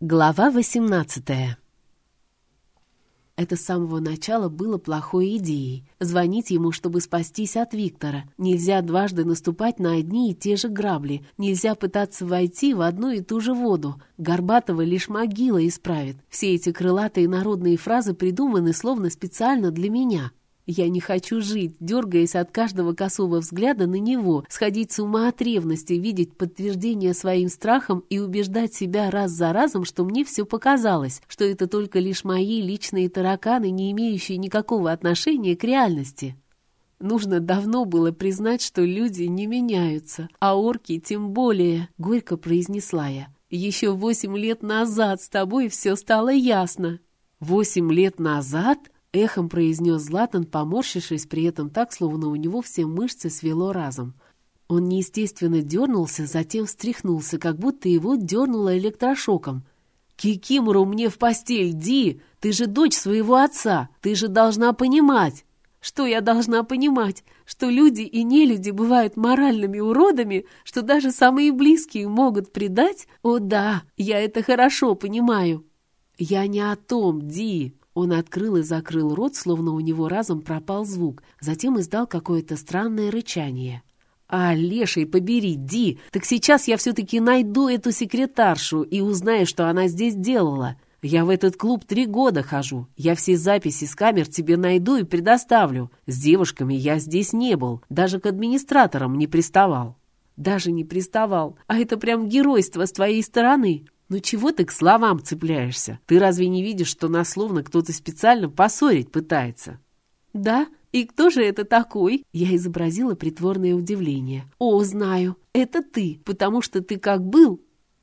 Глава 18 Это с самого начала было плохой идеей. Звонить ему, чтобы спастись от Виктора. Нельзя дважды наступать на одни и те же грабли. Нельзя пытаться войти в одну и ту же воду. Горбатого лишь могила исправит. Все эти крылатые народные фразы придуманы словно специально для меня. Я не хочу жить, дергаясь от каждого косого взгляда на него, сходить с ума от ревности, видеть подтверждение своим страхам и убеждать себя раз за разом, что мне все показалось, что это только лишь мои личные тараканы, не имеющие никакого отношения к реальности. Нужно давно было признать, что люди не меняются, а орки тем более, — горько произнесла я. Еще восемь лет назад с тобой все стало ясно. Восемь лет назад? Эхом произнес Златан, поморщившись при этом так, словно у него все мышцы свело разом. Он неестественно дернулся, затем встряхнулся, как будто его дернуло электрошоком. «Кикимору мне в постель, Ди! Ты же дочь своего отца! Ты же должна понимать!» «Что я должна понимать? Что люди и нелюди бывают моральными уродами, что даже самые близкие могут предать? О да, я это хорошо понимаю!» «Я не о том, Ди!» Он открыл и закрыл рот, словно у него разом пропал звук, затем издал какое-то странное рычание. «А, леший, побери, Ди! Так сейчас я все-таки найду эту секретаршу и узнаю, что она здесь делала. Я в этот клуб три года хожу. Я все записи с камер тебе найду и предоставлю. С девушками я здесь не был, даже к администраторам не приставал». «Даже не приставал. А это прям геройство с твоей стороны. «Ну чего ты к словам цепляешься? Ты разве не видишь, что нас словно кто-то специально поссорить пытается?» «Да? И кто же это такой?» Я изобразила притворное удивление. «О, знаю. Это ты, потому что ты как был...»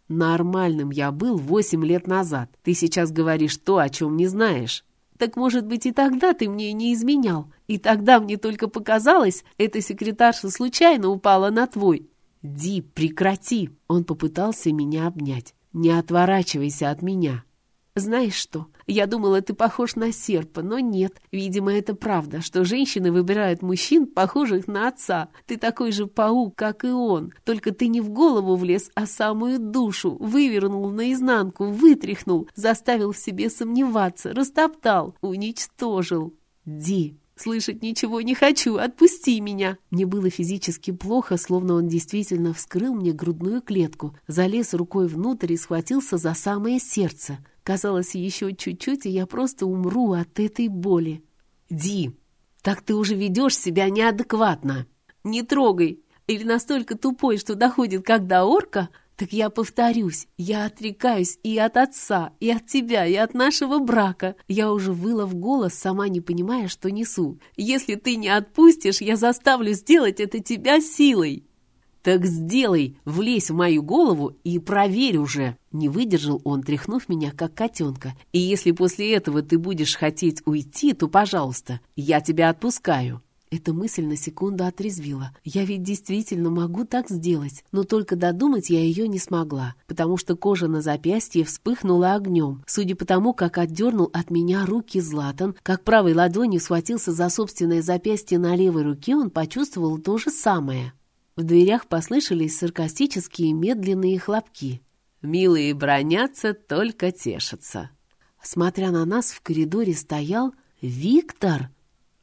«Нормальным я был восемь лет назад. Ты сейчас говоришь то, о чем не знаешь». «Так, может быть, и тогда ты мне не изменял. И тогда мне только показалось, эта секретарша случайно упала на твой». «Ди, прекрати!» Он попытался меня обнять. Не отворачивайся от меня. Знаешь что, я думала, ты похож на серпа, но нет. Видимо, это правда, что женщины выбирают мужчин, похожих на отца. Ты такой же паук, как и он. Только ты не в голову влез, а самую душу. Вывернул наизнанку, вытряхнул, заставил в себе сомневаться, растоптал, уничтожил. Ди, Слышать ничего не хочу, отпусти меня!» Мне было физически плохо, словно он действительно вскрыл мне грудную клетку, залез рукой внутрь и схватился за самое сердце. Казалось, еще чуть-чуть, и я просто умру от этой боли. «Ди, так ты уже ведешь себя неадекватно!» «Не трогай!» Или настолько тупой, что доходит как до орка, так я повторюсь, я отрекаюсь и от отца, и от тебя, и от нашего брака. Я уже выла в голос, сама не понимая, что несу. Если ты не отпустишь, я заставлю сделать это тебя силой. «Так сделай, влезь в мою голову и проверь уже!» Не выдержал он, тряхнув меня, как котенка. «И если после этого ты будешь хотеть уйти, то, пожалуйста, я тебя отпускаю». Эта мысль на секунду отрезвила. Я ведь действительно могу так сделать, но только додумать я ее не смогла, потому что кожа на запястье вспыхнула огнем. Судя по тому, как отдернул от меня руки Златан, как правой ладонью схватился за собственное запястье на левой руке, он почувствовал то же самое. В дверях послышались саркастические медленные хлопки. «Милые бронятся, только тешатся». Смотря на нас, в коридоре стоял Виктор —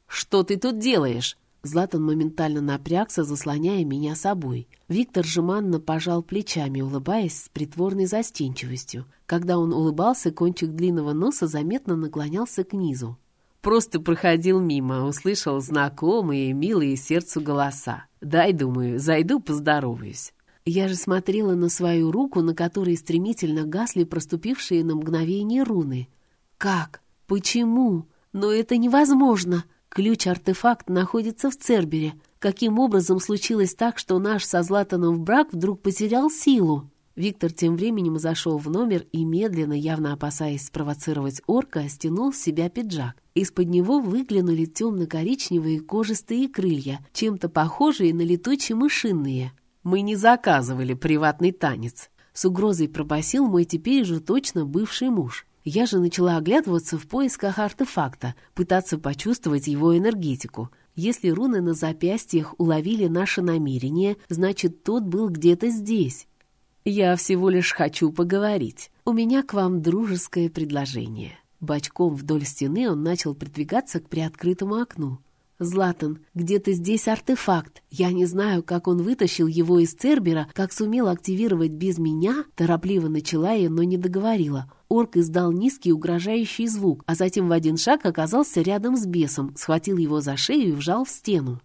«Что ты тут делаешь?» Златан моментально напрягся, заслоняя меня собой. Виктор жеманно пожал плечами, улыбаясь с притворной застенчивостью. Когда он улыбался, кончик длинного носа заметно наклонялся к низу. «Просто проходил мимо, услышал знакомые, милые сердцу голоса. Дай, думаю, зайду, поздороваюсь». Я же смотрела на свою руку, на которой стремительно гасли проступившие на мгновение руны. «Как? Почему? Но это невозможно!» Ключ-артефакт находится в Цербере. Каким образом случилось так, что наш со Златаном брак вдруг потерял силу? Виктор тем временем зашел в номер и медленно, явно опасаясь спровоцировать орка, стянул с себя пиджак. Из-под него выглянули темно-коричневые кожистые крылья, чем-то похожие на летучие мышиные. «Мы не заказывали приватный танец», — с угрозой пробасил мой теперь же точно бывший муж. Я же начала оглядываться в поисках артефакта, пытаться почувствовать его энергетику. Если руны на запястьях уловили наше намерение, значит, тот был где-то здесь. «Я всего лишь хочу поговорить». «У меня к вам дружеское предложение». Бочком вдоль стены он начал придвигаться к приоткрытому окну. «Златан, где-то здесь артефакт. Я не знаю, как он вытащил его из Цербера, как сумел активировать без меня». Торопливо начала я, но не договорила. Орк издал низкий угрожающий звук, а затем в один шаг оказался рядом с бесом, схватил его за шею и вжал в стену.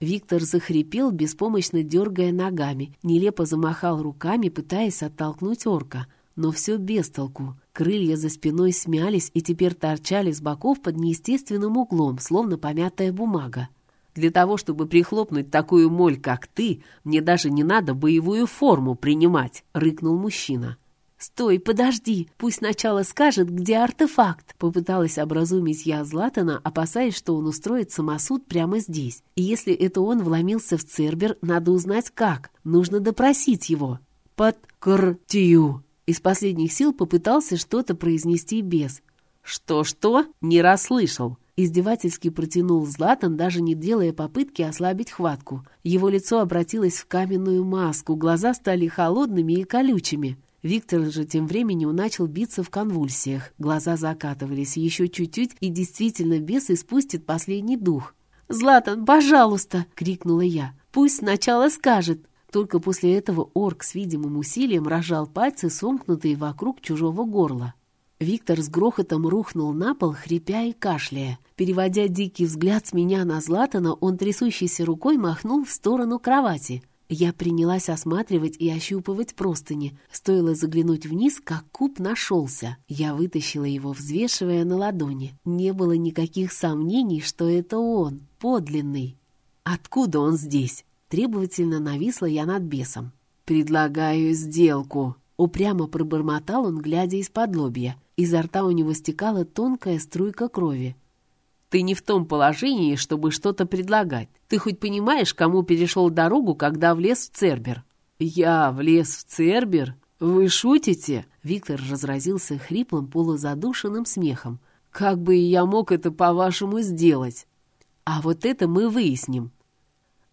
Виктор захрипел, беспомощно дергая ногами, нелепо замахал руками, пытаясь оттолкнуть орка. Но все без толку. Крылья за спиной смялись и теперь торчали с боков под неестественным углом, словно помятая бумага. Для того, чтобы прихлопнуть такую моль, как ты, мне даже не надо боевую форму принимать», — рыкнул мужчина. «Стой, подожди, пусть сначала скажет, где артефакт», — попыталась образумить я Златана, опасаясь, что он устроит самосуд прямо здесь. И если это он вломился в Цербер, надо узнать как, нужно допросить его. «Под картию», из последних сил попытался что-то произнести без. «Что-что?» «Не расслышал». Издевательски протянул Златан, даже не делая попытки ослабить хватку. Его лицо обратилось в каменную маску, глаза стали холодными и колючими. Виктор же тем временем начал биться в конвульсиях. Глаза закатывались еще чуть-чуть, и действительно бес испустит последний дух. «Златан, пожалуйста!» — крикнула я. «Пусть сначала скажет!» Только после этого орк с видимым усилием рожал пальцы, сомкнутые вокруг чужого горла. Виктор с грохотом рухнул на пол, хрипя и кашляя. Переводя дикий взгляд с меня на Златана, он трясущейся рукой махнул в сторону кровати. Я принялась осматривать и ощупывать простыни. Стоило заглянуть вниз, как куб нашелся. Я вытащила его, взвешивая на ладони. Не было никаких сомнений, что это он, подлинный. Откуда он здесь? Требовательно нависла я над бесом. «Предлагаю сделку!» Упрямо пробормотал он, глядя из-под лобья. Изо рта у него стекала тонкая струйка крови. Ты не в том положении, чтобы что-то предлагать. Ты хоть понимаешь, кому перешел дорогу, когда влез в Цербер?» «Я влез в Цербер? Вы шутите?» Виктор разразился хриплым, полузадушенным смехом. «Как бы я мог это, по-вашему, сделать?» «А вот это мы выясним»,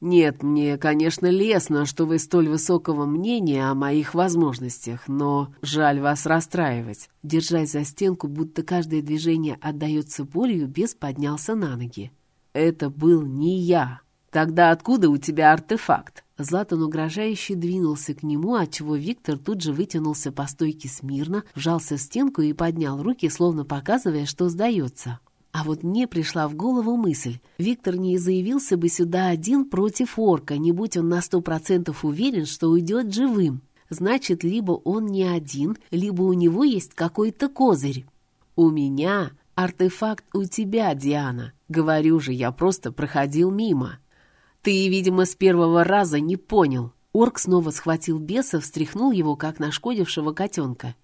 нет, мне, конечно, лестно, что вы столь высокого мнения о моих возможностях, но жаль вас расстраивать. Держась за стенку, будто каждое движение отдается болью, бес поднялся на ноги. Это был не я. Тогда откуда у тебя артефакт? Златан угрожающе двинулся к нему, отчего Виктор тут же вытянулся по стойке смирно, вжался в стенку и поднял руки, словно показывая, что сдается. А вот мне пришла в голову мысль. Виктор не заявился бы сюда один против орка, не будь он на сто процентов уверен, что уйдет живым. Значит, либо он не один, либо у него есть какой-то козырь. У меня артефакт у тебя, Диана. Говорю же, я просто проходил мимо. Ты, видимо, с первого раза не понял. Орк снова схватил беса, встряхнул его, как нашкодившего котенка.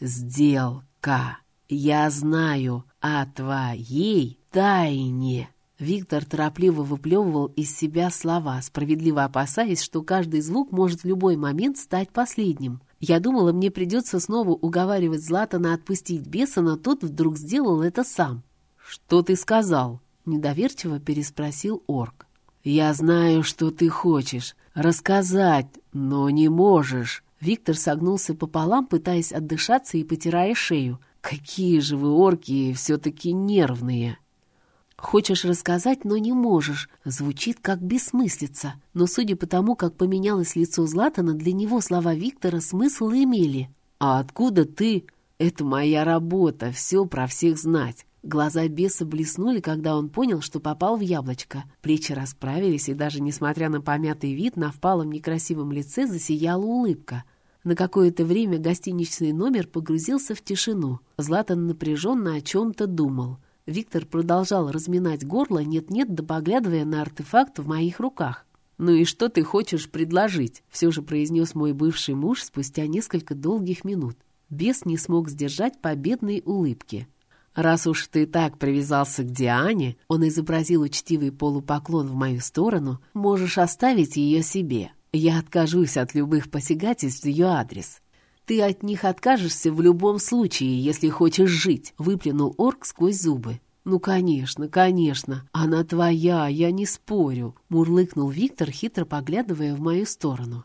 «Сделка!» «Я знаю о твоей тайне!» Виктор торопливо выплевывал из себя слова, справедливо опасаясь, что каждый звук может в любой момент стать последним. Я думала, мне придется снова уговаривать Златана отпустить беса, но тот вдруг сделал это сам. «Что ты сказал?» — недоверчиво переспросил орк. «Я знаю, что ты хочешь. Рассказать, но не можешь». Виктор согнулся пополам, пытаясь отдышаться и потирая шею. Какие же вы орки все-таки нервные!» «Хочешь рассказать, но не можешь» звучит как бессмыслица. Но судя по тому, как поменялось лицо Златана, для него слова Виктора смысл имели. «А откуда ты?» «Это моя работа, все про всех знать». Глаза беса блеснули, когда он понял, что попал в яблочко. Плечи расправились, и даже несмотря на помятый вид, на впалом некрасивом лице засияла улыбка — на какое-то время гостиничный номер погрузился в тишину. Златан напряженно о чем-то думал. Виктор продолжал разминать горло, нет-нет, да поглядывая на артефакт в моих руках. «Ну и что ты хочешь предложить?» — все же произнес мой бывший муж спустя несколько долгих минут. Бес не смог сдержать победной улыбки. «Раз уж ты так привязался к Диане», — он изобразил учтивый полупоклон в мою сторону, «можешь оставить ее себе. Я откажусь от любых посягательств в ее адрес. Ты от них откажешься в любом случае, если хочешь жить, выплюнул орк сквозь зубы. «Ну, конечно, конечно, она твоя, я не спорю», — мурлыкнул Виктор, хитро поглядывая в мою сторону.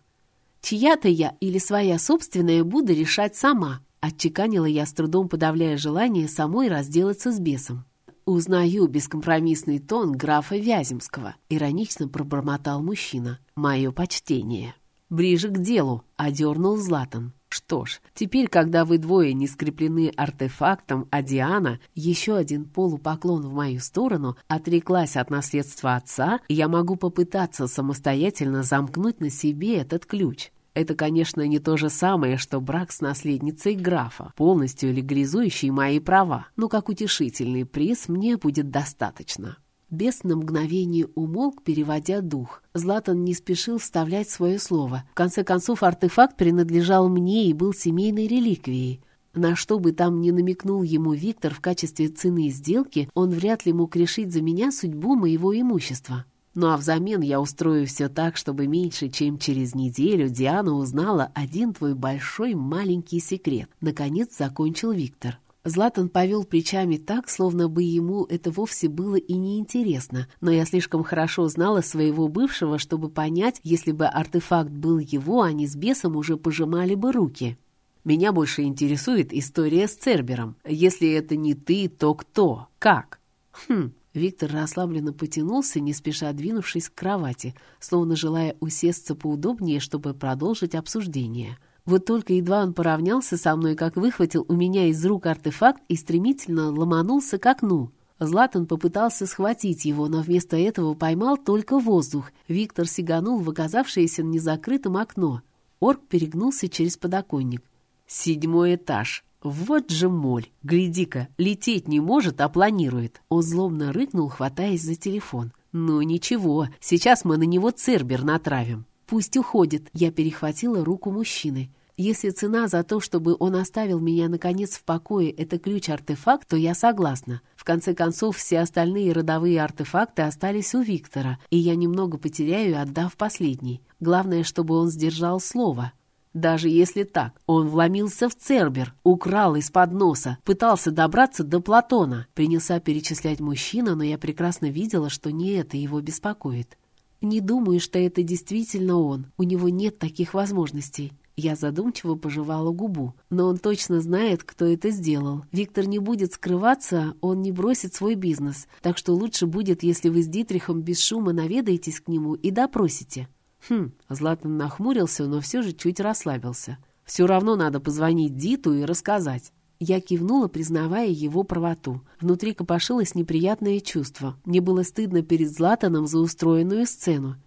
«Чья-то я или своя собственная буду решать сама». Отчеканила я с трудом, подавляя желание самой разделаться с бесом. «Узнаю бескомпромиссный тон графа Вяземского», — иронично пробормотал мужчина. «Мое почтение». «Ближе к делу», — одернул Златан. Что ж, теперь, когда вы двое не скреплены артефактом, а Диана, еще один полупоклон в мою сторону, отреклась от наследства отца, я могу попытаться самостоятельно замкнуть на себе этот ключ. Это, конечно, не то же самое, что брак с наследницей графа, полностью легализующий мои права, но как утешительный приз мне будет достаточно. Бес на мгновение умолк, переводя дух. Златан не спешил вставлять свое слово. В конце концов, артефакт принадлежал мне и был семейной реликвией. На что бы там ни намекнул ему Виктор в качестве цены сделки, он вряд ли мог решить за меня судьбу моего имущества. Ну а взамен я устрою все так, чтобы меньше, чем через неделю Диана узнала один твой большой маленький секрет. Наконец закончил Виктор. Златан повел плечами так, словно бы ему это вовсе было и не интересно, но я слишком хорошо знала своего бывшего, чтобы понять, если бы артефакт был его, они с бесом уже пожимали бы руки. Меня больше интересует история с Цербером. Если это не ты, то кто? Как? Хм, Виктор расслабленно потянулся, не спеша двинувшись к кровати, словно желая усесться поудобнее, чтобы продолжить обсуждение. — вот только едва он поравнялся со мной, как выхватил у меня из рук артефакт и стремительно ломанулся к окну. Златан попытался схватить его, но вместо этого поймал только воздух. Виктор сиганул в оказавшееся незакрытым окно. Орк перегнулся через подоконник. «Седьмой этаж. Вот же моль! Гляди-ка, лететь не может, а планирует!» Он злобно рыкнул, хватаясь за телефон. «Ну ничего, сейчас мы на него цербер натравим». «Пусть уходит», — я перехватила руку мужчины. «Если цена за то, чтобы он оставил меня, наконец, в покое, это ключ-артефакт, то я согласна. В конце концов, все остальные родовые артефакты остались у Виктора, и я немного потеряю, отдав последний. Главное, чтобы он сдержал слово». Даже если так, он вломился в Цербер, украл из-под носа, пытался добраться до Платона. Принялся перечислять мужчина, но я прекрасно видела, что не это его беспокоит. Не думаю, что это действительно он. У него нет таких возможностей. Я задумчиво пожевала губу. Но он точно знает, кто это сделал. Виктор не будет скрываться, он не бросит свой бизнес. Так что лучше будет, если вы с Дитрихом без шума наведаетесь к нему и допросите. Хм, Златан нахмурился, но все же чуть расслабился. Все равно надо позвонить Диту и рассказать. Я кивнула, признавая его правоту. Внутри копошилось неприятное чувство. Мне было стыдно перед Златаном за устроенную сцену.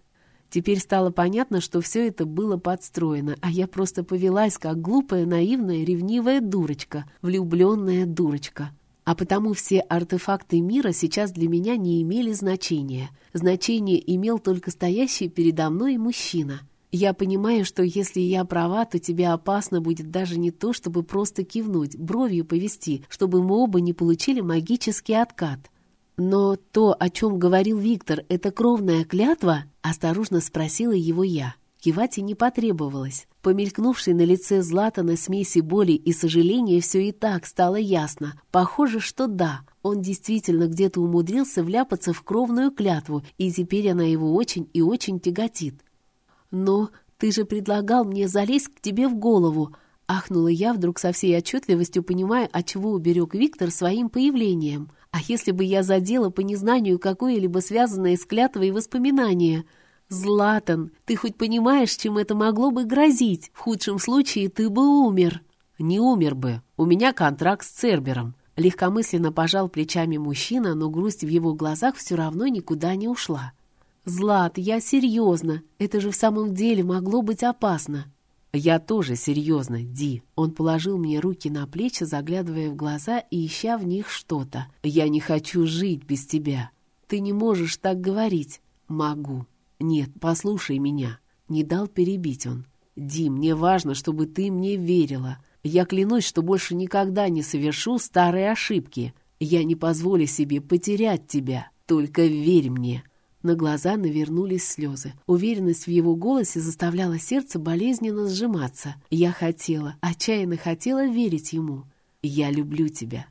Теперь стало понятно, что все это было подстроено, а я просто повелась, как глупая, наивная, ревнивая дурочка, влюбленная дурочка. А потому все артефакты мира сейчас для меня не имели значения. Значение имел только стоящий передо мной мужчина — я понимаю, что если я права, то тебе опасно будет даже не то, чтобы просто кивнуть, бровью повести, чтобы мы оба не получили магический откат. Но то, о чем говорил Виктор, это кровная клятва? Осторожно спросила его я. Кивать и не потребовалось. Помелькнувшей на лице Златана смеси боли и сожаления все и так стало ясно. Похоже, что да, он действительно где-то умудрился вляпаться в кровную клятву, и теперь она его очень и очень тяготит. «Но ты же предлагал мне залезть к тебе в голову!» Ахнула я вдруг со всей отчетливостью, понимая, от чего уберег Виктор своим появлением. А если бы я задела по незнанию какое-либо связанное с клятвой воспоминание? «Златан, ты хоть понимаешь, чем это могло бы грозить? В худшем случае ты бы умер». «Не умер бы. У меня контракт с Цербером». Легкомысленно пожал плечами мужчина, но грусть в его глазах все равно никуда не ушла. «Злат, я серьезно. Это же в самом деле могло быть опасно». «Я тоже серьезно, Ди». Он положил мне руки на плечи, заглядывая в глаза и ища в них что-то. «Я не хочу жить без тебя». «Ты не можешь так говорить». «Могу». «Нет, послушай меня». Не дал перебить он. «Ди, мне важно, чтобы ты мне верила. Я клянусь, что больше никогда не совершу старые ошибки. Я не позволю себе потерять тебя. Только верь мне». На глаза навернулись слезы. Уверенность в его голосе заставляла сердце болезненно сжиматься. Я хотела, отчаянно хотела верить ему. «Я люблю тебя.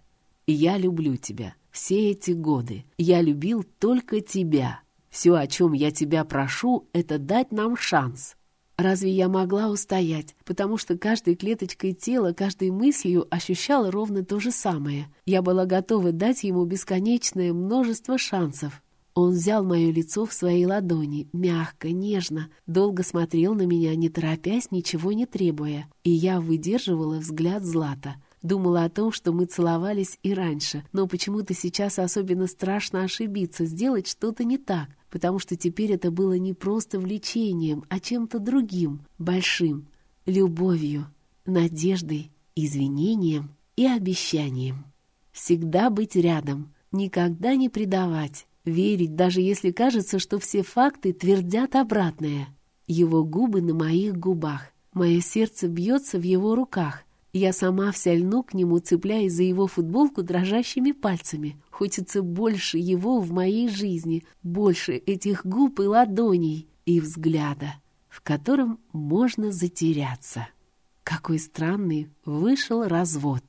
Я люблю тебя. Все эти годы. Я любил только тебя. Все, о чем я тебя прошу, это дать нам шанс». Разве я могла устоять? Потому что каждой клеточкой тела, каждой мыслью ощущала ровно то же самое. Я была готова дать ему бесконечное множество шансов. Он взял мое лицо в свои ладони, мягко, нежно, долго смотрел на меня, не торопясь, ничего не требуя. И я выдерживала взгляд Злата. Думала о том, что мы целовались и раньше, но почему-то сейчас особенно страшно ошибиться, сделать что-то не так, потому что теперь это было не просто влечением, а чем-то другим, большим, любовью, надеждой, извинением и обещанием. Всегда быть рядом, никогда не предавать, верить, даже если кажется, что все факты твердят обратное. Его губы на моих губах, мое сердце бьется в его руках. Я сама вся льну к нему, цепляясь за его футболку дрожащими пальцами. Хочется больше его в моей жизни, больше этих губ и ладоней, и взгляда, в котором можно затеряться. Какой странный вышел развод.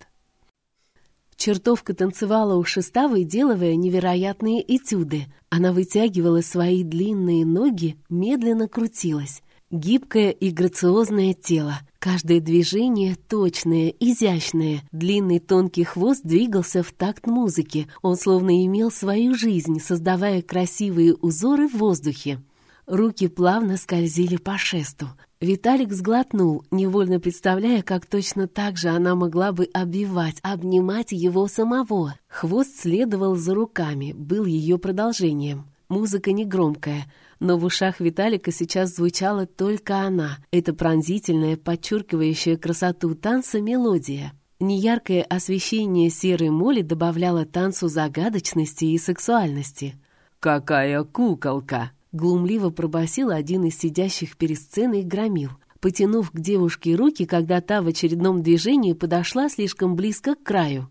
Чертовка танцевала у шеста, выделывая невероятные этюды. Она вытягивала свои длинные ноги, медленно крутилась. Гибкое и грациозное тело. Каждое движение точное, изящное. Длинный тонкий хвост двигался в такт музыки. Он словно имел свою жизнь, создавая красивые узоры в воздухе. Руки плавно скользили по шесту. Виталик сглотнул, невольно представляя, как точно так же она могла бы обвивать, обнимать его самого. Хвост следовал за руками, был ее продолжением. Музыка негромкая, но в ушах Виталика сейчас звучала только она. Это пронзительная, подчеркивающая красоту танца мелодия. Неяркое освещение серой моли добавляло танцу загадочности и сексуальности. «Какая куколка!» Глумливо пробасил один из сидящих перед сценой громил, потянув к девушке руки, когда та в очередном движении подошла слишком близко к краю.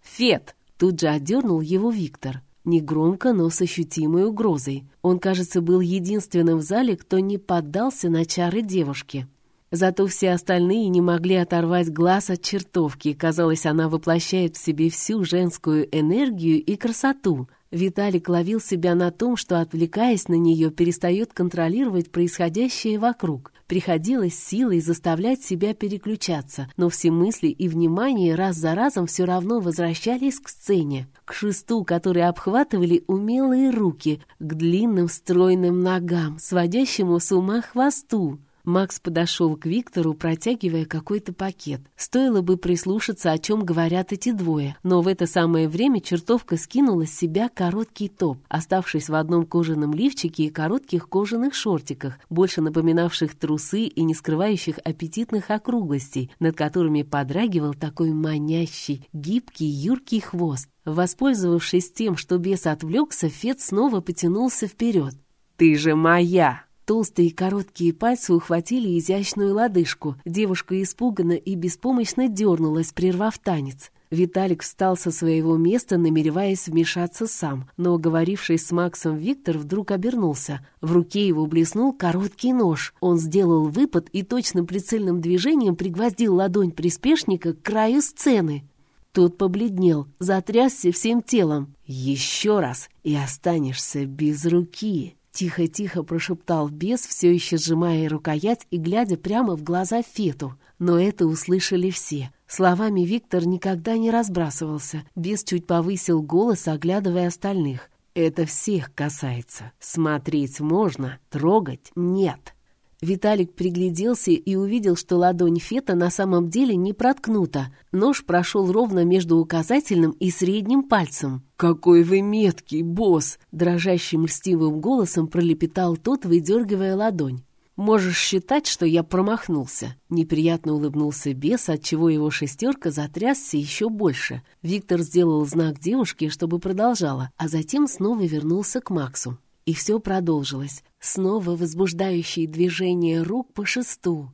«Фет!» — тут же отдернул его Виктор. Негромко, но с ощутимой угрозой. Он, кажется, был единственным в зале, кто не поддался на чары девушки. Зато все остальные не могли оторвать глаз от чертовки. Казалось, она воплощает в себе всю женскую энергию и красоту — Виталик ловил себя на том, что, отвлекаясь на нее, перестает контролировать происходящее вокруг. Приходилось силой заставлять себя переключаться, но все мысли и внимание раз за разом все равно возвращались к сцене, к шесту, который обхватывали умелые руки, к длинным стройным ногам, сводящему с ума хвосту. Макс подошел к Виктору, протягивая какой-то пакет. Стоило бы прислушаться, о чем говорят эти двое, но в это самое время чертовка скинула с себя короткий топ, оставшись в одном кожаном лифчике и коротких кожаных шортиках, больше напоминавших трусы и не скрывающих аппетитных округлостей, над которыми подрагивал такой манящий, гибкий, юркий хвост. Воспользовавшись тем, что бес отвлекся, Фет снова потянулся вперед. «Ты же моя!» Толстые короткие пальцы ухватили изящную лодыжку. Девушка испуганно и беспомощно дернулась, прервав танец. Виталик встал со своего места, намереваясь вмешаться сам, но, говоривший с Максом Виктор, вдруг обернулся. В руке его блеснул короткий нож. Он сделал выпад и точным прицельным движением пригвоздил ладонь приспешника к краю сцены. Тот побледнел, затрясся всем телом. «Еще раз, и останешься без руки!» Тихо-тихо прошептал бес, все еще сжимая рукоять и глядя прямо в глаза Фету. Но это услышали все. Словами Виктор никогда не разбрасывался. Бес чуть повысил голос, оглядывая остальных. «Это всех касается. Смотреть можно, трогать нет». Виталик пригляделся и увидел, что ладонь Фета на самом деле не проткнута. Нож прошел ровно между указательным и средним пальцем. «Какой вы меткий, босс!» Дрожащим льстивым голосом пролепетал тот, выдергивая ладонь. «Можешь считать, что я промахнулся». Неприятно улыбнулся бес, отчего его шестерка затрясся еще больше. Виктор сделал знак девушке, чтобы продолжала, а затем снова вернулся к Максу. И все продолжилось. Снова возбуждающие движения рук по шесту.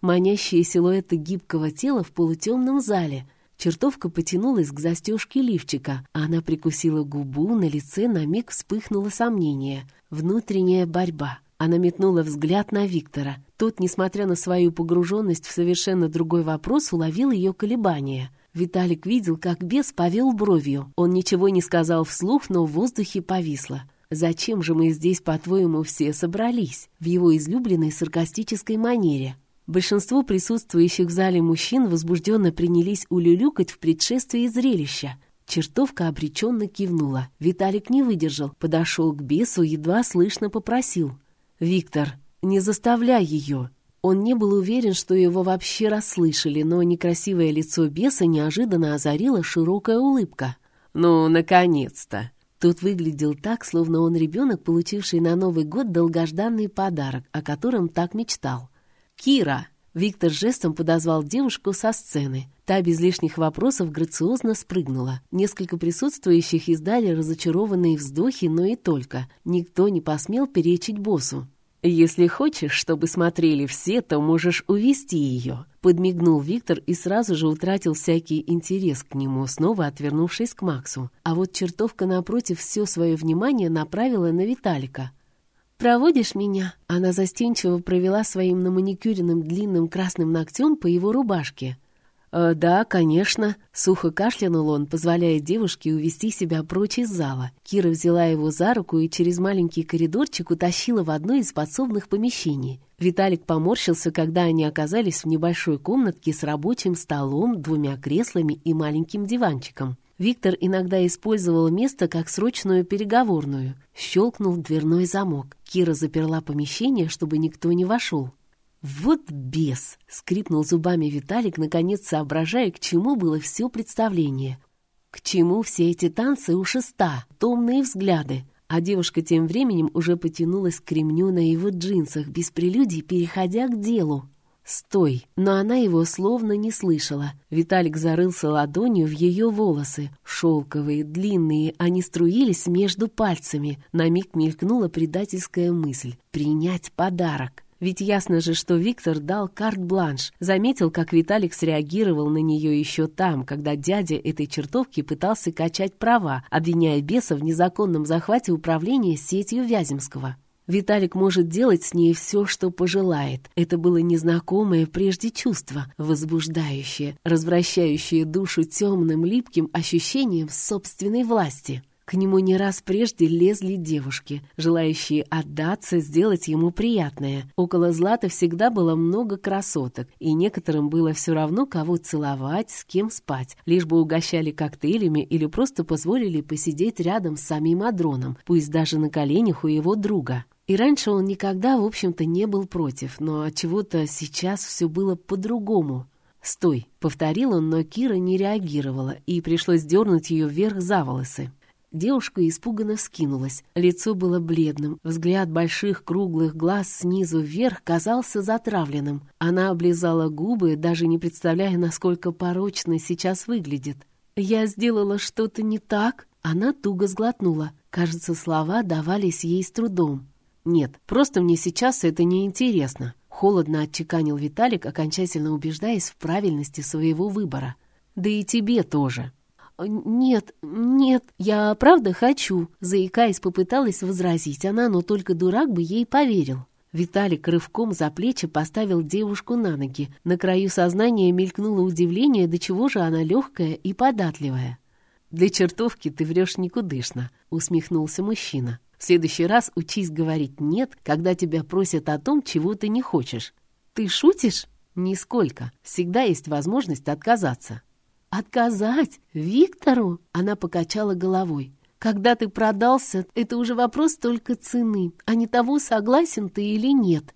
Манящие силуэты гибкого тела в полутемном зале. Чертовка потянулась к застежке лифчика. Она прикусила губу, на лице на миг вспыхнуло сомнение. Внутренняя борьба. Она метнула взгляд на Виктора. Тот, несмотря на свою погруженность в совершенно другой вопрос, уловил ее колебания. Виталик видел, как бес повел бровью. Он ничего не сказал вслух, но в воздухе повисло. «Зачем же мы здесь, по-твоему, все собрались?» в его излюбленной саркастической манере. Большинство присутствующих в зале мужчин возбужденно принялись улюлюкать в предшествии зрелища. Чертовка обреченно кивнула. Виталик не выдержал, подошел к бесу, едва слышно попросил. «Виктор, не заставляй ее!» Он не был уверен, что его вообще расслышали, но некрасивое лицо беса неожиданно озарила широкая улыбка. «Ну, наконец-то!» Тот выглядел так, словно он ребенок, получивший на Новый год долгожданный подарок, о котором так мечтал. «Кира!» Виктор жестом подозвал девушку со сцены. Та без лишних вопросов грациозно спрыгнула. Несколько присутствующих издали разочарованные вздохи, но и только. Никто не посмел перечить боссу. «Если хочешь, чтобы смотрели все, то можешь увести ее», — подмигнул Виктор и сразу же утратил всякий интерес к нему, снова отвернувшись к Максу. А вот чертовка напротив все свое внимание направила на Виталика. «Проводишь меня?» Она застенчиво провела своим наманикюренным длинным красным ногтем по его рубашке. «Э, «Да, конечно», — сухо кашлянул он, позволяя девушке увести себя прочь из зала. Кира взяла его за руку и через маленький коридорчик утащила в одно из подсобных помещений. Виталик поморщился, когда они оказались в небольшой комнатке с рабочим столом, двумя креслами и маленьким диванчиком. Виктор иногда использовал место как срочную переговорную. Щелкнул дверной замок. Кира заперла помещение, чтобы никто не вошел. «Вот бес!» — скрипнул зубами Виталик, наконец соображая, к чему было все представление. К чему все эти танцы у шеста, томные взгляды. А девушка тем временем уже потянулась к ремню на его джинсах, без прелюдий переходя к делу. «Стой!» Но она его словно не слышала. Виталик зарылся ладонью в ее волосы. Шелковые, длинные, они струились между пальцами. На миг мелькнула предательская мысль — принять подарок. Ведь ясно же, что Виктор дал карт-бланш. Заметил, как Виталик среагировал на нее еще там, когда дядя этой чертовки пытался качать права, обвиняя беса в незаконном захвате управления сетью Вяземского. Виталик может делать с ней все, что пожелает. Это было незнакомое прежде чувство, возбуждающее, развращающее душу темным липким ощущением собственной власти. К нему не раз прежде лезли девушки, желающие отдаться, сделать ему приятное. Около Златы всегда было много красоток, и некоторым было все равно, кого целовать, с кем спать, лишь бы угощали коктейлями или просто позволили посидеть рядом с самим Адроном, пусть даже на коленях у его друга. И раньше он никогда, в общем-то, не был против, но от чего-то сейчас все было по-другому. «Стой!» — повторил он, но Кира не реагировала, и пришлось дернуть ее вверх за волосы. Девушка испуганно вскинулась. Лицо было бледным. Взгляд больших круглых глаз снизу вверх казался затравленным. Она облизала губы, даже не представляя, насколько порочно сейчас выглядит. «Я сделала что-то не так?» Она туго сглотнула. Кажется, слова давались ей с трудом. «Нет, просто мне сейчас это не интересно. холодно отчеканил Виталик, окончательно убеждаясь в правильности своего выбора. «Да и тебе тоже». «Нет, нет, я правда хочу», — заикаясь, попыталась возразить она, но только дурак бы ей поверил. Виталик рывком за плечи поставил девушку на ноги. На краю сознания мелькнуло удивление, до чего же она легкая и податливая. «Для чертовки ты врешь никудышно», — усмехнулся мужчина. «В следующий раз учись говорить «нет», когда тебя просят о том, чего ты не хочешь». «Ты шутишь?» «Нисколько. Всегда есть возможность отказаться». «Отказать? Виктору?» Она покачала головой. «Когда ты продался, это уже вопрос только цены, а не того, согласен ты или нет».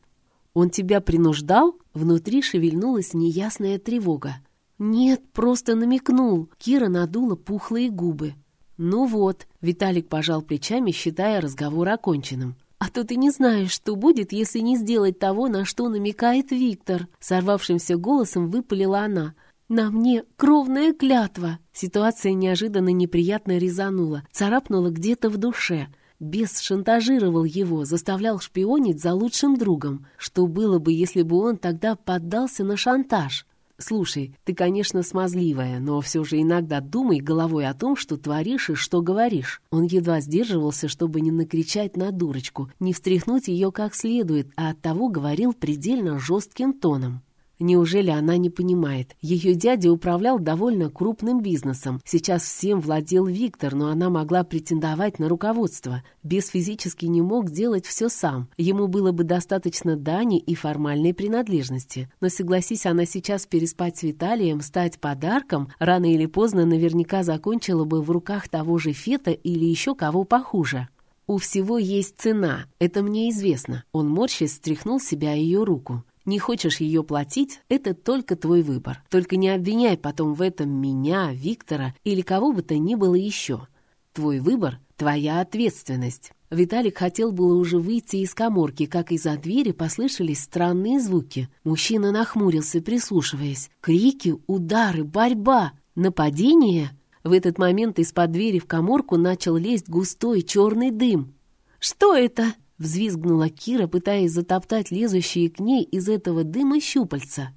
«Он тебя принуждал?» Внутри шевельнулась неясная тревога. «Нет, просто намекнул». Кира надула пухлые губы. «Ну вот», — Виталик пожал плечами, считая разговор оконченным. «А то ты не знаешь, что будет, если не сделать того, на что намекает Виктор», — сорвавшимся голосом выпалила она. «На мне кровная клятва!» Ситуация неожиданно неприятно резанула, царапнула где-то в душе. Бес шантажировал его, заставлял шпионить за лучшим другом. Что было бы, если бы он тогда поддался на шантаж? «Слушай, ты, конечно, смазливая, но все же иногда думай головой о том, что творишь и что говоришь». Он едва сдерживался, чтобы не накричать на дурочку, не встряхнуть ее как следует, а оттого говорил предельно жестким тоном. Неужели она не понимает? Ее дядя управлял довольно крупным бизнесом. Сейчас всем владел Виктор, но она могла претендовать на руководство. Без физически не мог делать все сам. Ему было бы достаточно дани и формальной принадлежности. Но согласись она сейчас переспать с Виталием, стать подарком, рано или поздно наверняка закончила бы в руках того же Фета или еще кого похуже. «У всего есть цена, это мне известно». Он морщись стряхнул себя ее руку. Не хочешь ее платить — это только твой выбор. Только не обвиняй потом в этом меня, Виктора или кого бы то ни было еще. Твой выбор — твоя ответственность. Виталик хотел было уже выйти из коморки, как из-за двери послышались странные звуки. Мужчина нахмурился, прислушиваясь. Крики, удары, борьба, нападение. В этот момент из-под двери в коморку начал лезть густой черный дым. «Что это?» Взвизгнула Кира, пытаясь затоптать лезущие к ней из этого дыма щупальца.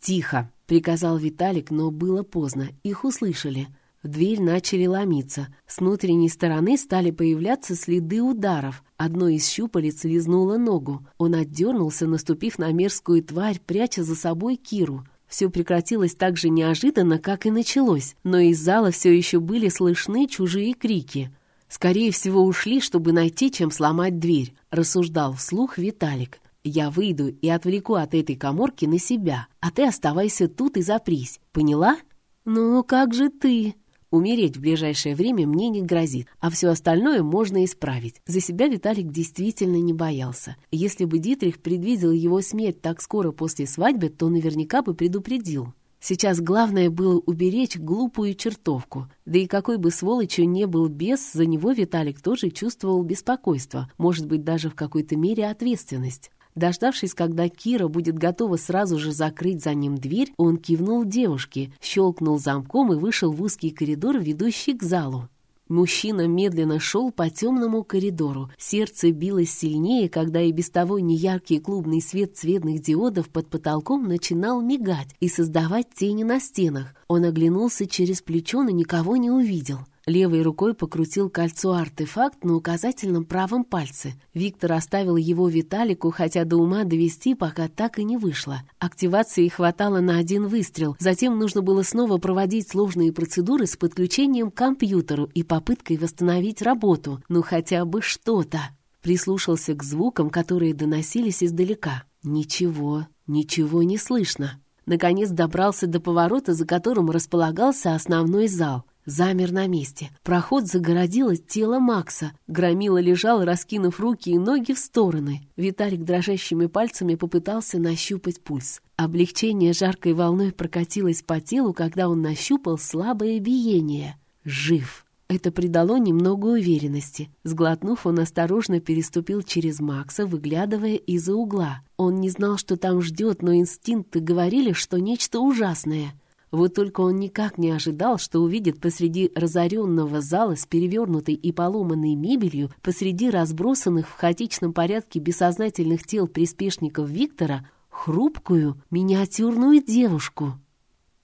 «Тихо!» — приказал Виталик, но было поздно. Их услышали. В дверь начали ломиться. С внутренней стороны стали появляться следы ударов. Одно из щупалец лизнуло ногу. Он отдернулся, наступив на мерзкую тварь, пряча за собой Киру. Все прекратилось так же неожиданно, как и началось, но из зала все еще были слышны чужие крики. «Скорее всего, ушли, чтобы найти, чем сломать дверь», — рассуждал вслух Виталик. «Я выйду и отвлеку от этой коморки на себя, а ты оставайся тут и запрись. Поняла?» «Ну, как же ты?» Умереть в ближайшее время мне не грозит, а все остальное можно исправить. За себя Виталик действительно не боялся. Если бы Дитрих предвидел его смерть так скоро после свадьбы, то наверняка бы предупредил. Сейчас главное было уберечь глупую чертовку. Да и какой бы сволочью не был бес, за него Виталик тоже чувствовал беспокойство, может быть, даже в какой-то мере ответственность. Дождавшись, когда Кира будет готова сразу же закрыть за ним дверь, он кивнул девушке, щелкнул замком и вышел в узкий коридор, ведущий к залу. Мужчина медленно шел по темному коридору. Сердце билось сильнее, когда и без того неяркий клубный свет цветных диодов под потолком начинал мигать и создавать тени на стенах. Он оглянулся через плечо, но никого не увидел. Левой рукой покрутил кольцо-артефакт на указательном правом пальце. Виктор оставил его Виталику, хотя до ума довести пока так и не вышло. Активации хватало на один выстрел. Затем нужно было снова проводить сложные процедуры с подключением к компьютеру и попыткой восстановить работу. Ну хотя бы что-то. Прислушался к звукам, которые доносились издалека. Ничего, ничего не слышно. Наконец добрался до поворота, за которым располагался основной зал — замер на месте. Проход загородило тело Макса. Громила лежал, раскинув руки и ноги в стороны. Виталик дрожащими пальцами попытался нащупать пульс. Облегчение жаркой волной прокатилось по телу, когда он нащупал слабое биение. Жив. Это придало немного уверенности. Сглотнув, он осторожно переступил через Макса, выглядывая из-за угла. Он не знал, что там ждет, но инстинкты говорили, что нечто ужасное — вот только он никак не ожидал, что увидит посреди разоренного зала с перевернутой и поломанной мебелью, посреди разбросанных в хаотичном порядке бессознательных тел приспешников Виктора, хрупкую, миниатюрную девушку.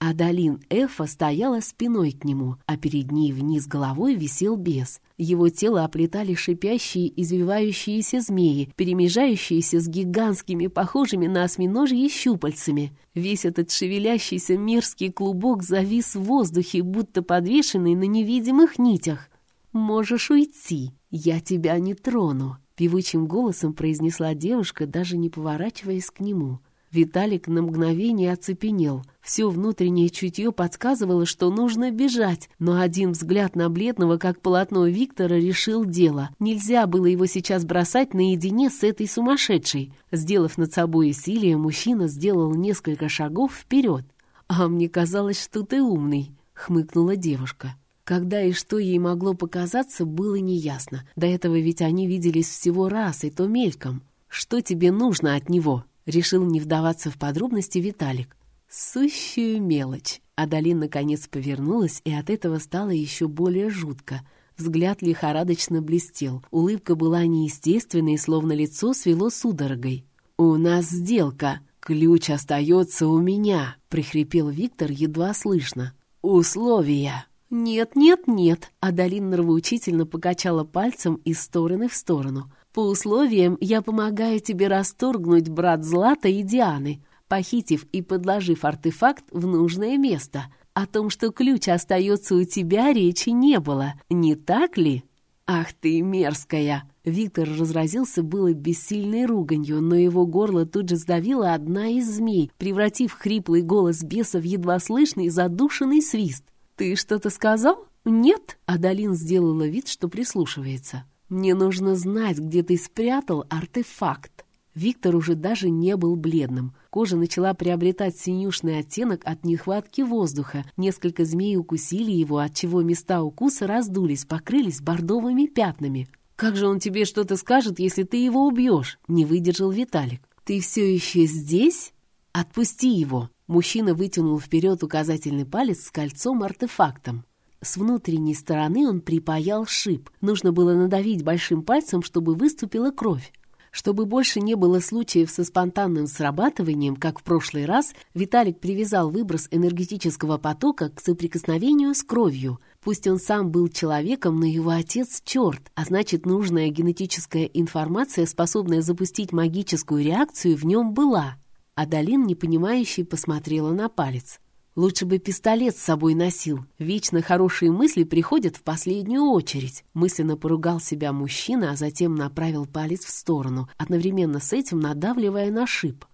Адалин Эфа стояла спиной к нему, а перед ней вниз головой висел бес. Его тело оплетали шипящие, извивающиеся змеи, перемежающиеся с гигантскими, похожими на осьминожьи щупальцами. Весь этот шевелящийся мерзкий клубок завис в воздухе, будто подвешенный на невидимых нитях. «Можешь уйти, я тебя не трону», — певучим голосом произнесла девушка, даже не поворачиваясь к нему. Виталик на мгновение оцепенел. Все внутреннее чутье подсказывало, что нужно бежать, но один взгляд на бледного, как полотно Виктора, решил дело. Нельзя было его сейчас бросать наедине с этой сумасшедшей. Сделав над собой усилие, мужчина сделал несколько шагов вперед. «А мне казалось, что ты умный», — хмыкнула девушка. Когда и что ей могло показаться, было неясно. До этого ведь они виделись всего раз, и то мельком. «Что тебе нужно от него?» Решил не вдаваться в подробности Виталик. Сущую мелочь. Адалин наконец повернулась, и от этого стало еще более жутко. Взгляд лихорадочно блестел. Улыбка была неестественной, словно лицо свело судорогой. «У нас сделка. Ключ остается у меня», — прихрипел Виктор едва слышно. «Условия». «Нет, нет, нет», — Адалин нравоучительно покачала пальцем из стороны в сторону. По условиям я помогаю тебе расторгнуть брат Злата и Дианы. похитив и подложив артефакт в нужное место. О том, что ключ остается у тебя, речи не было, не так ли? «Ах ты мерзкая!» Виктор разразился было бессильной руганью, но его горло тут же сдавила одна из змей, превратив хриплый голос беса в едва слышный задушенный свист. «Ты что-то сказал?» «Нет?» — Адалин сделала вид, что прислушивается. «Мне нужно знать, где ты спрятал артефакт». Виктор уже даже не был бледным. Кожа начала приобретать синюшный оттенок от нехватки воздуха. Несколько змей укусили его, отчего места укуса раздулись, покрылись бордовыми пятнами. «Как же он тебе что-то скажет, если ты его убьешь?» — не выдержал Виталик. «Ты все еще здесь? Отпусти его!» Мужчина вытянул вперед указательный палец с кольцом-артефактом. С внутренней стороны он припаял шип. Нужно было надавить большим пальцем, чтобы выступила кровь. Чтобы больше не было случаев со спонтанным срабатыванием, как в прошлый раз, Виталик привязал выброс энергетического потока к соприкосновению с кровью. Пусть он сам был человеком, но его отец — черт, а значит, нужная генетическая информация, способная запустить магическую реакцию, в нем была. Адалин, непонимающе, посмотрела на палец. Лучше бы пистолет с собой носил. Вечно хорошие мысли приходят в последнюю очередь. Мысленно поругал себя мужчина, а затем направил палец в сторону, одновременно с этим надавливая на шип.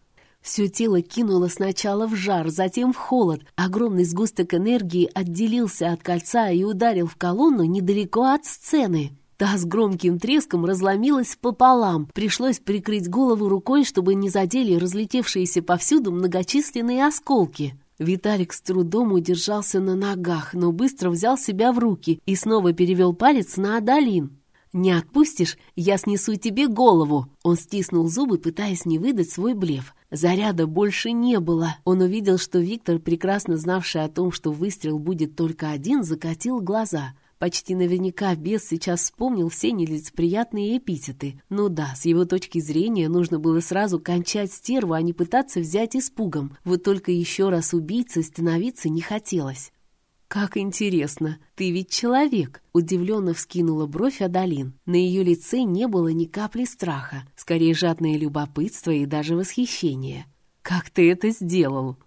Все тело кинуло сначала в жар, затем в холод. Огромный сгусток энергии отделился от кольца и ударил в колонну недалеко от сцены. Та с громким треском разломилась пополам. Пришлось прикрыть голову рукой, чтобы не задели разлетевшиеся повсюду многочисленные осколки. Виталик с трудом удержался на ногах, но быстро взял себя в руки и снова перевел палец на Адалин. «Не отпустишь, я снесу тебе голову!» Он стиснул зубы, пытаясь не выдать свой блеф. Заряда больше не было. Он увидел, что Виктор, прекрасно знавший о том, что выстрел будет только один, закатил глаза. Почти наверняка бес сейчас вспомнил все нелицеприятные эпитеты. Ну да, с его точки зрения нужно было сразу кончать стерву, а не пытаться взять испугом. Вот только еще раз убийцей становиться не хотелось. «Как интересно! Ты ведь человек!» — удивленно вскинула бровь Адалин. На ее лице не было ни капли страха, скорее жадное любопытство и даже восхищение. «Как ты это сделал?»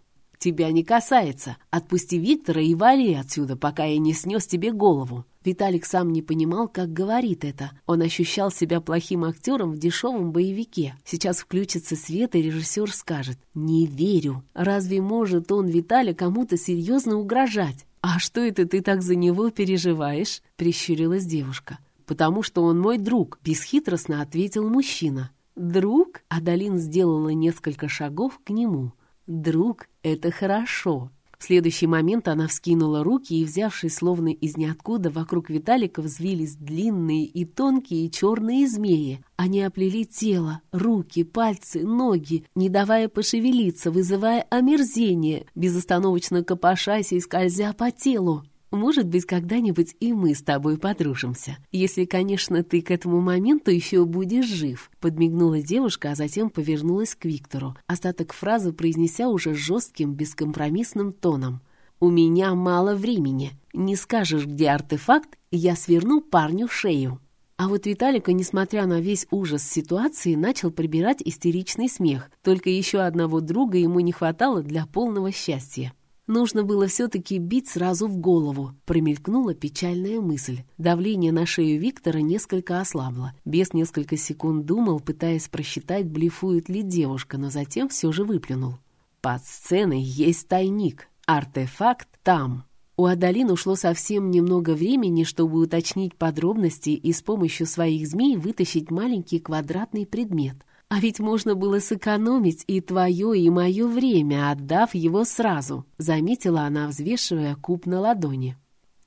Тебя не касается. Отпусти Виктора и вали отсюда, пока я не снес тебе голову». Виталик сам не понимал, как говорит это. Он ощущал себя плохим актером в дешевом боевике. Сейчас включится свет, и режиссер скажет «Не верю». Разве может он, Виталий, кому-то серьезно угрожать? «А что это ты так за него переживаешь?» — прищурилась девушка. «Потому что он мой друг», — бесхитростно ответил мужчина. «Друг?» — Адалин сделала несколько шагов к нему. «Друг — это хорошо». В следующий момент она вскинула руки и, взявшись словно из ниоткуда, вокруг Виталика взвились длинные и тонкие черные змеи. Они оплели тело, руки, пальцы, ноги, не давая пошевелиться, вызывая омерзение, безостановочно копошась и скользя по телу. Может быть, когда-нибудь и мы с тобой подружимся. Если, конечно, ты к этому моменту еще будешь жив», — подмигнула девушка, а затем повернулась к Виктору, остаток фразы произнеся уже жестким, бескомпромиссным тоном. «У меня мало времени. Не скажешь, где артефакт, я сверну парню шею». А вот Виталика, несмотря на весь ужас ситуации, начал прибирать истеричный смех. Только еще одного друга ему не хватало для полного счастья. Нужно было все-таки бить сразу в голову. Промелькнула печальная мысль. Давление на шею Виктора несколько ослабло. Бес несколько секунд думал, пытаясь просчитать, блефует ли девушка, но затем все же выплюнул. «Под сценой есть тайник. Артефакт там». У Адалин ушло совсем немного времени, чтобы уточнить подробности и с помощью своих змей вытащить маленький квадратный предмет — а ведь можно было сэкономить и твое, и мое время, отдав его сразу», — заметила она, взвешивая куб на ладони.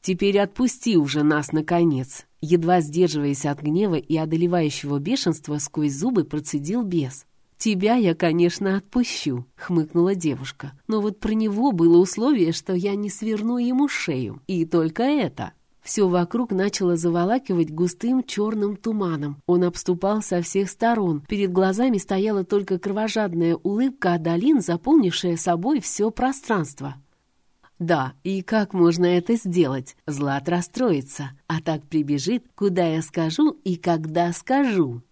«Теперь отпусти уже нас, наконец!» Едва сдерживаясь от гнева и одолевающего бешенства, сквозь зубы процедил бес. «Тебя я, конечно, отпущу», — хмыкнула девушка. «Но вот про него было условие, что я не сверну ему шею. И только это». Все вокруг начало заволакивать густым черным туманом. Он обступал со всех сторон. Перед глазами стояла только кровожадная улыбка Адалин, заполнившая собой все пространство. Да, и как можно это сделать? Злат расстроится, а так прибежит, куда я скажу и когда скажу.